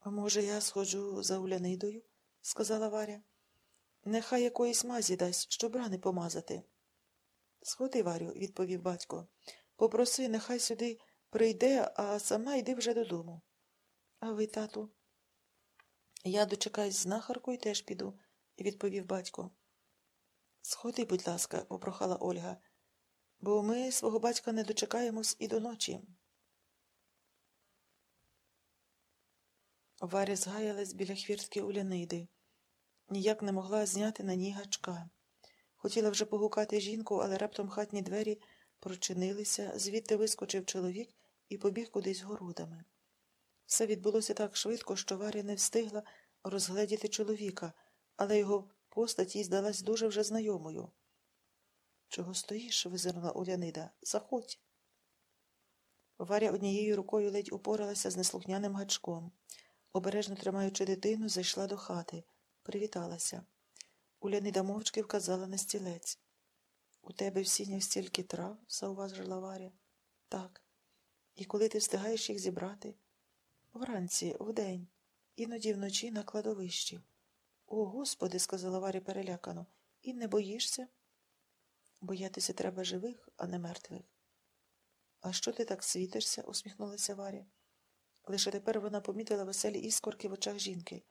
А може, я сходжу за Улянидою? сказала Варя. Нехай якоїсь мазі дасть, щоб рани помазати. Сходи, Варю, відповів батько. Попроси, нехай сюди прийде, а сама йди вже додому. А ви, тату? Я дочекаюсь знахарку і теж піду, відповів батько. Сходи, будь ласка, попрохала Ольга, бо ми свого батька не дочекаємось і до ночі. Варя згаялась біля хвіртки Уляниди. Ніяк не могла зняти на ній гачка. Хотіла вже погукати жінку, але раптом хатні двері прочинилися, звідти вискочив чоловік і побіг кудись городами. Все відбулося так швидко, що Варя не встигла розгледіти чоловіка, але його постать їй здалась дуже вже знайомою. Чого стоїш? визирнула Улянида. Заходь. Варя однією рукою ледь упоралася з неслухняним гачком. Обережно тримаючи дитину, зайшла до хати, привіталася. Улянида мовчки вказала на стілець. У тебе в сінях стільки трав, зауважила Варя. Так. І коли ти встигаєш їх зібрати? Вранці, вдень, іноді вночі на кладовищі. О, Господи, сказала Варя перелякано, і не боїшся? Боятися треба живих, а не мертвих. А що ти так світишся? усміхнулася Варя. Лише тепер вона помітила веселі іскорки в очах жінки.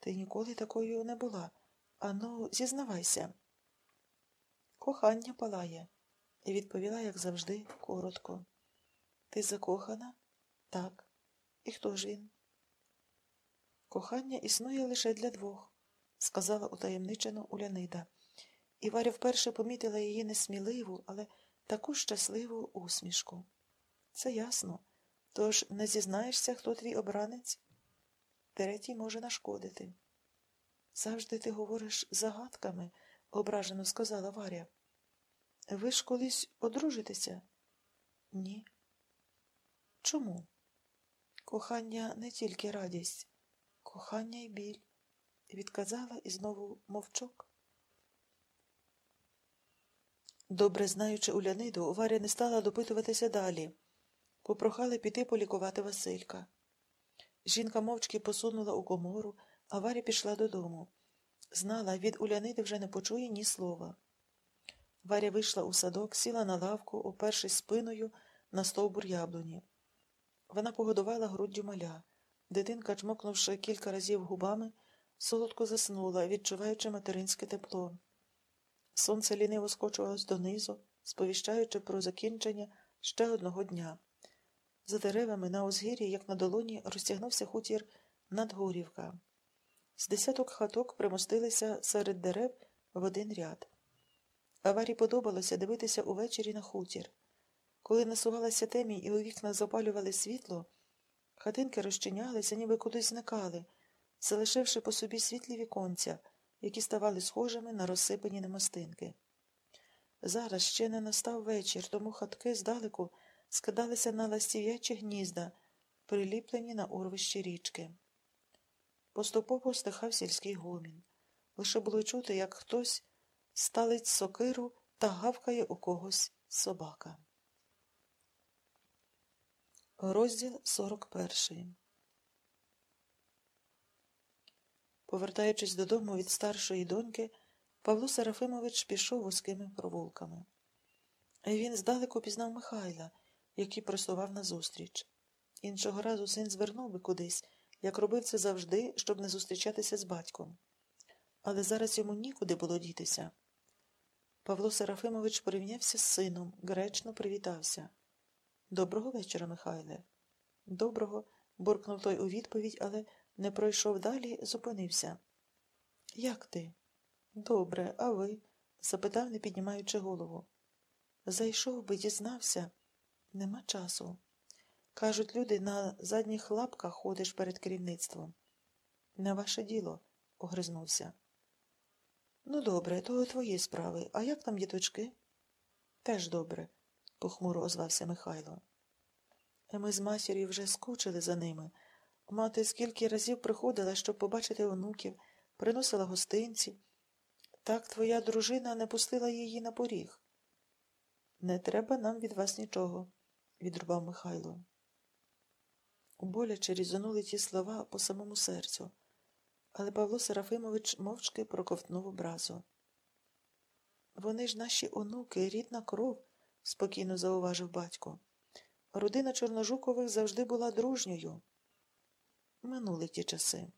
Ти ніколи такою не була. Ану, зізнавайся. Кохання палає, і відповіла, як завжди, коротко. Ти закохана? Так. І хто ж він? Кохання існує лише для двох, сказала утаємничено Улянида. І Варя вперше помітила її несміливу, але таку щасливу усмішку. Це ясно. Тож не зізнаєшся, хто твій обранець? Третій може нашкодити. Завжди ти говориш загадками, ображено сказала Варя. Ви ж колись одружитеся? Ні. Чому? Кохання не тільки радість, кохання й біль. Відказала і знову мовчок. Добре знаючи Уляниду, Варя не стала допитуватися далі. Попрохали піти полікувати Василька. Жінка мовчки посунула у комору, а Варя пішла додому. Знала, від Уляниди вже не почує ні слова. Варя вийшла у садок, сіла на лавку, опершись спиною на стовбур яблуні. Вона погодувала груддю маля. Дитинка, чмокнувши кілька разів губами, солодко заснула, відчуваючи материнське тепло. Сонце ліниво скочувалось донизу, сповіщаючи про закінчення ще одного дня. За деревами на узгір'ї, як на долоні, розтягнувся хутір Надгорівка. З десяток хаток примостилися серед дерев в один ряд. Аварі подобалося дивитися увечері на хутір. Коли насувалася темінь і у вікна запалювали світло, хатинки розчинялися, ніби кудись зникали, залишивши по собі світлі віконця, які ставали схожими на розсипані немостинки. Зараз ще не настав вечір, тому хатки здалеку скидалися на ластів'ячі гнізда, приліплені на урвищі річки. Поступово стихав сільський гомін. Лише було чути, як хтось сталить сокиру та гавкає у когось собака. Розділ 41 Повертаючись додому від старшої доньки, Павло Серафимович пішов вузькими провулками. Він здалеку пізнав Михайла, який просував назустріч. Іншого разу син звернув би кудись, як робив це завжди, щоб не зустрічатися з батьком. Але зараз йому нікуди було дітися. Павло Серафимович порівнявся з сином, гречно привітався. Доброго вечора, Михайле. Доброго, буркнув той у відповідь, але не пройшов далі, зупинився. Як ти? Добре, а ви? запитав, не піднімаючи голову. Зайшов би, дізнався. Нема часу. Кажуть, люди на задніх лапках ходиш перед керівництвом. Не ваше діло, огризнувся. Ну, добре, то твої справи. А як там діточки? Теж добре, похмуро озвався Михайло. Ми з матір'ю вже скучили за ними. Мати скільки разів приходила, щоб побачити онуків, приносила гостинці. Так твоя дружина не пустила її на поріг. Не треба нам від вас нічого, відрубав Михайло. Боляче різонули ті слова по самому серцю, але Павло Серафимович мовчки проковтнув образу. Вони ж наші онуки, рідна кров, спокійно зауважив батько. Родина Чорножукових завжди була дружньою. Минули ті часи.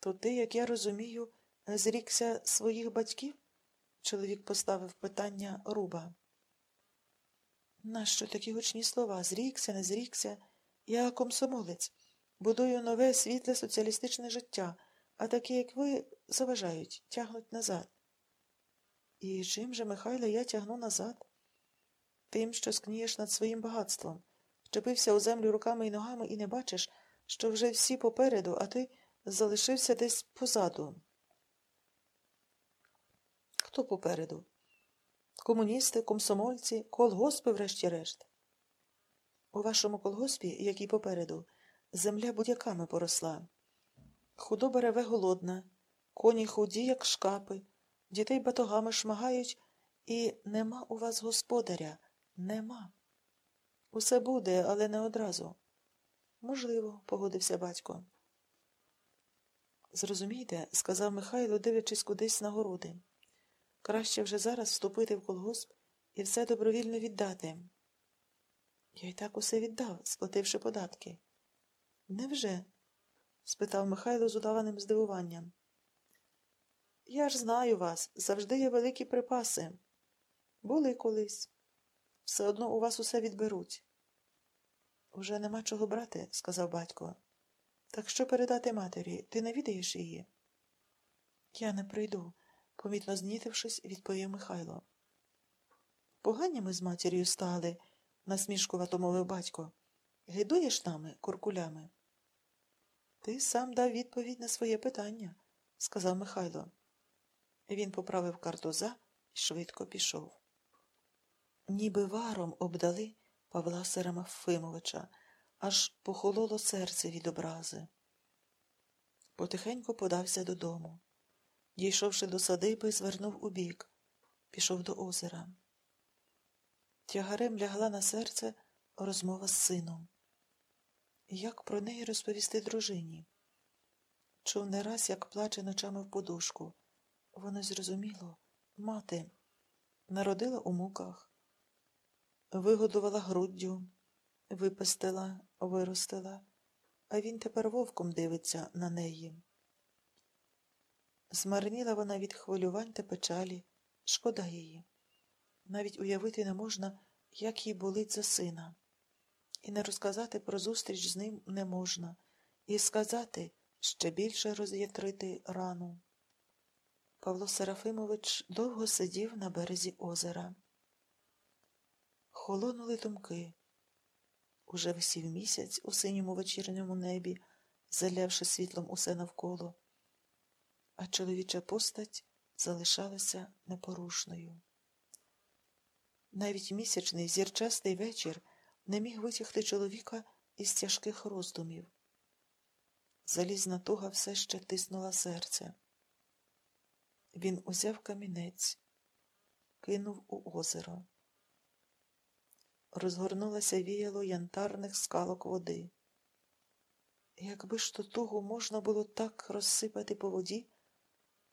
То ти, як я розумію, зрікся своїх батьків? Чоловік поставив питання руба. Нащо такі гучні слова? Зрікся, не зрікся. Я комсомолець, будую нове світле соціалістичне життя, а такі, як ви, заважають, тягнуть назад. І чим же, Михайло, я тягну назад? Тим, що скнієш над своїм багатством, вчепився у землю руками і ногами і не бачиш, що вже всі попереду, а ти залишився десь позаду. Хто попереду? Комуністи, комсомольці, колгоспи, врешті-решт. У вашому колгоспі, як і попереду, земля будяками поросла. Худоба реве голодна, коні худі, як шкапи, дітей батогами шмагають, і нема у вас господаря, нема. Усе буде, але не одразу. Можливо, погодився батько. Зрозумійте, сказав Михайло, дивлячись кудись на городи. Краще вже зараз вступити в колгосп і все добровільно віддати. Я й так усе віддав, сплативши податки. Невже? спитав Михайло з удаваним здивуванням. Я ж знаю вас, завжди є великі припаси. Були колись. Все одно у вас усе відберуть. Уже нема чого брати, сказав батько. Так що передати матері? Ти не відаєш її? Я не прийду, помітно знітившись, відповів Михайло. Погані ми з матір'ю стали насмішкувато мовив батько. Гидуєш нами, куркулями? Ти сам дав відповідь на своє питання, сказав Михайло. Він поправив картуза і швидко пішов. Ніби варом обдали Павла Серемафимовича, аж похололо серце від образи. Потихеньку подався додому. Дійшовши до садиби, звернув убік, пішов до озера. Тягарем лягла на серце розмова з сином. Як про неї розповісти дружині? Чув не раз, як плаче ночами в подушку. Воно зрозуміло, мати народила у муках, вигодувала груддю, випестила, виростила, а він тепер вовком дивиться на неї. Змарніла вона від хвилювань та печалі, шкода її. Навіть уявити не можна, як їй болить за сина. І не розказати про зустріч з ним не можна, і сказати ще більше роз'ятрити рану. Павло Серафимович довго сидів на березі озера. Холонули думки. Уже висів місяць у синьому вечірньому небі, залявши світлом усе навколо, а чоловіча постать залишалася непорушною. Навіть місячний зірчастий вечір не міг витягти чоловіка із тяжких роздумів. Залізна туга все ще тиснула серце. Він узяв камінець, кинув у озеро. Розгорнулося віяло янтарних скалок води. Якби ж то тугу можна було так розсипати по воді,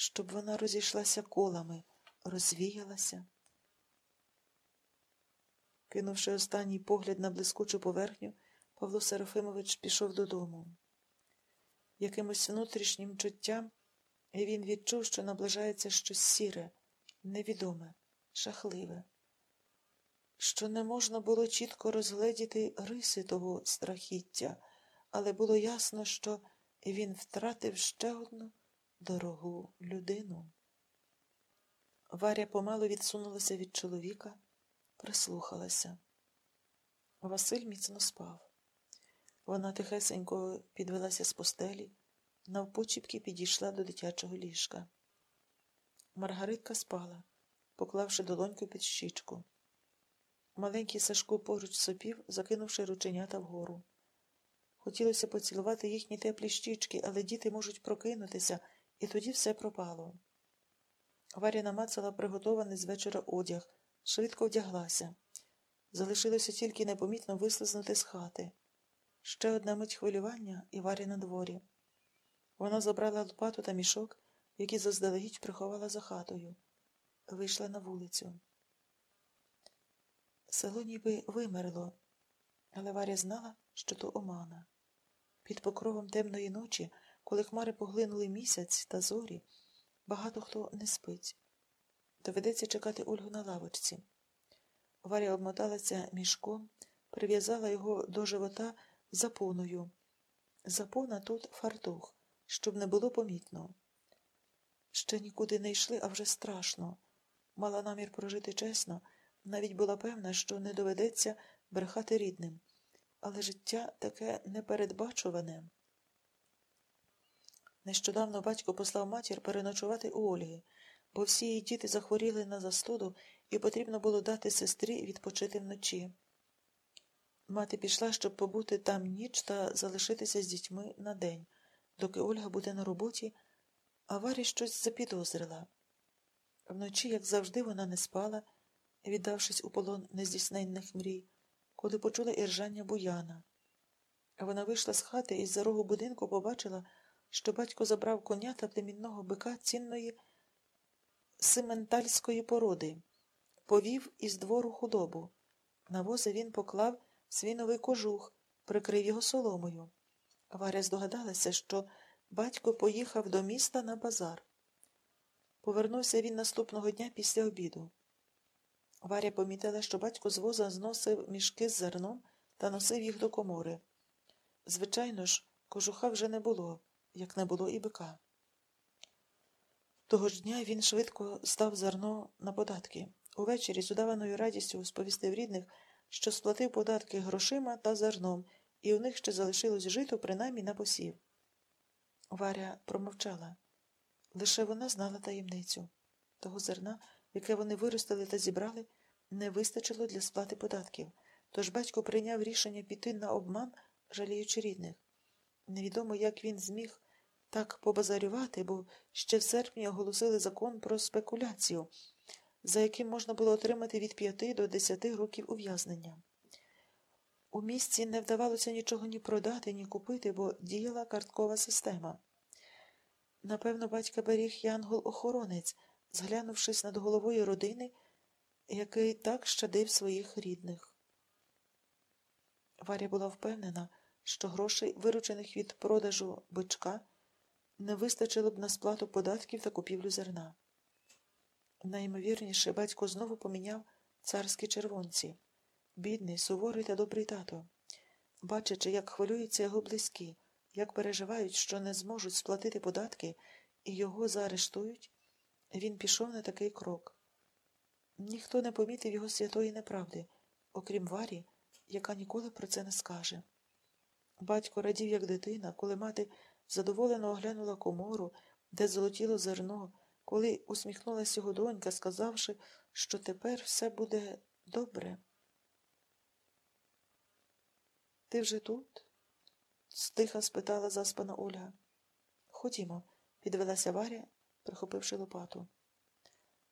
щоб вона розійшлася колами, розвіялася. Кинувши останній погляд на блискучу поверхню, Павло Серафимович пішов додому. Якимось внутрішнім чуттям він відчув, що наближається щось сіре, невідоме, жахливе, що не можна було чітко розгледіти риси того страхіття, але було ясно, що він втратив ще одну дорогу людину. Варя помало відсунулася від чоловіка прислухалася. Василь міцно спав. Вона тихесенько підвелася з постелі, навпочіпки підійшла до дитячого ліжка. Маргаритка спала, поклавши долоньку під щічку. Маленький Сашко поруч сопів, закинувши рученята вгору. Хотілося поцілувати їхні теплі щічки, але діти можуть прокинутися, і тоді все пропало. Варя намацала приготований з вечора одяг, швидко вдяглася. Залишилося тільки непомітно вислизнути з хати. Ще одна мить хвилювання і Варя на дворі. Вона забрала лопату та мішок, які заздалегідь приховала за хатою. Вийшла на вулицю. Село ніби вимерло, але Варя знала, що то омана. Під покровом темної ночі, коли хмари поглинули місяць та зорі, багато хто не спить. Доведеться чекати Ольгу на лавочці. Варя обмоталася мішком, прив'язала його до живота запоною. Запона тут фартух, щоб не було помітно. Ще нікуди не йшли, а вже страшно. Мала намір прожити чесно, навіть була певна, що не доведеться брехати рідним. Але життя таке непередбачуване. Нещодавно батько послав матір переночувати у Ольги, бо всі її діти захворіли на застуду, і потрібно було дати сестрі відпочити вночі. Мати пішла, щоб побути там ніч та залишитися з дітьми на день, доки Ольга буде на роботі, а Варя щось запідозрила. Вночі, як завжди, вона не спала, віддавшись у полон нездійсненних мрій, коли почула іржання буяна. Вона вийшла з хати і з-за рогу будинку побачила, що батько забрав коня та племінного бика цінної симентальської породи, повів із двору худобу. На вози він поклав свій новий кожух, прикрив його соломою. Варя здогадалася, що батько поїхав до міста на базар. Повернувся він наступного дня після обіду. Варя помітила, що батько з воза зносив мішки з зерном та носив їх до комори. Звичайно ж, кожуха вже не було, як не було і бика. Того ж дня він швидко здав зерно на податки. Увечері з удаваною радістю сповістив рідних, що сплатив податки грошима та зерном, і у них ще залишилось жито принаймні на посів. Варя промовчала. Лише вона знала таємницю. Того зерна, яке вони виростили та зібрали, не вистачило для сплати податків, тож батько прийняв рішення піти на обман, жаліючи рідних. Невідомо, як він зміг так побазарювати, бо ще в серпні оголосили закон про спекуляцію, за яким можна було отримати від п'яти до десяти років ув'язнення. У місті не вдавалося нічого ні продати, ні купити, бо діяла карткова система. Напевно, батька беріг янгол-охоронець, зглянувшись над головою родини, який так щадив своїх рідних. Варя була впевнена, що грошей, виручених від продажу бичка, не вистачило б на сплату податків та купівлю зерна. Найімовірніше, батько знову поміняв царські червонці, бідний, суворий та добрий тато, бачачи, як хвилюються його близькі, як переживають, що не зможуть сплатити податки і його заарештують, він пішов на такий крок. Ніхто не помітив його святої неправди, окрім Варі, яка ніколи про це не скаже. Батько радів, як дитина, коли мати задоволено оглянула комору, де золотіло зерно, коли усміхнулася його донька, сказавши, що тепер все буде добре. Ти вже тут? стиха спитала заспана Ольга. Ходімо, підвелася Варя, прихопивши лопату.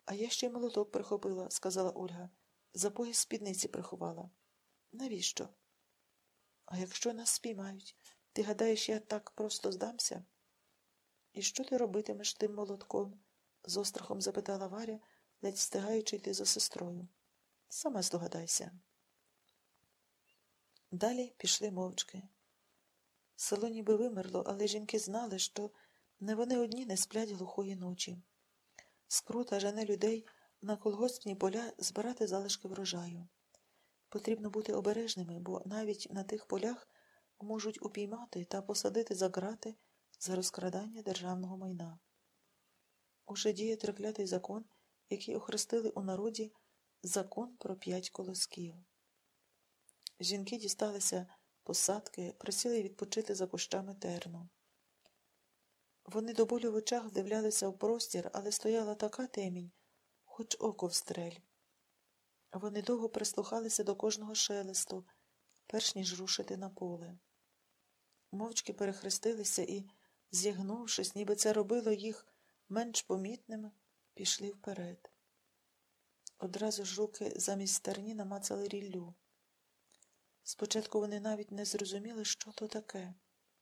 А я ще й молоток прихопила, сказала Ольга. За пояс спідниці приховала. Навіщо? А якщо нас спіймають, ти гадаєш, я так просто здамся? І що ти робитимеш тим молотком? з острахом запитала Варя, ледь встигаючи йти за сестрою. Сама здогадайся. Далі пішли мовчки. Село ніби вимерло, але жінки знали, що не вони одні не сплять глухої ночі. Скрута жене людей на колгоспні поля збирати залишки врожаю. Потрібно бути обережними, бо навіть на тих полях можуть упіймати та посадити за грати за розкрадання державного майна. Уже діє триклятий закон, який охрестили у народі закон про п'ять колосків. Жінки дісталися посадки, просили відпочити за кущами терну. Вони до болю в очах вдивлялися в простір, але стояла така темінь, хоч око встрель. Вони довго прислухалися до кожного шелесту, перш ніж рушити на поле. Мовчки перехрестилися і, зігнувшись, ніби це робило їх менш помітними, пішли вперед. Одразу ж руки замість стерні намацали ріллю. Спочатку вони навіть не зрозуміли, що то таке.